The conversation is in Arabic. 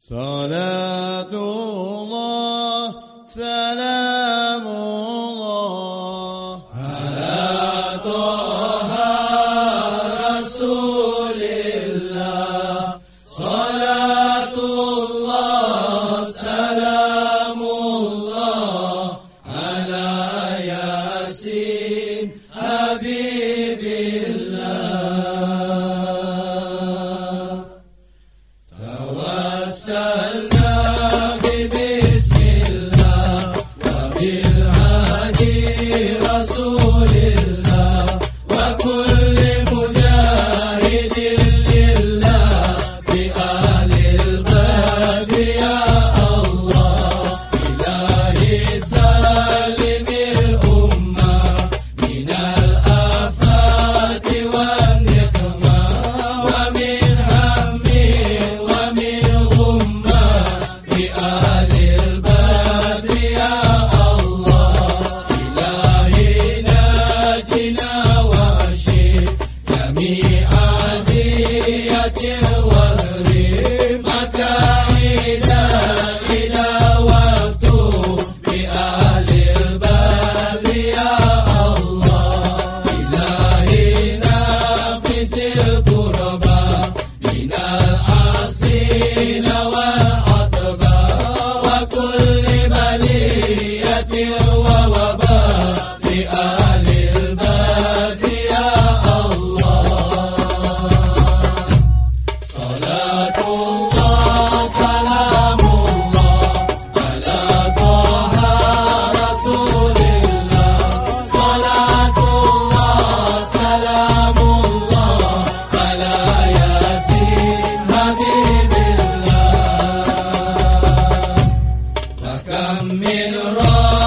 صلاة الله Baba. من رحمة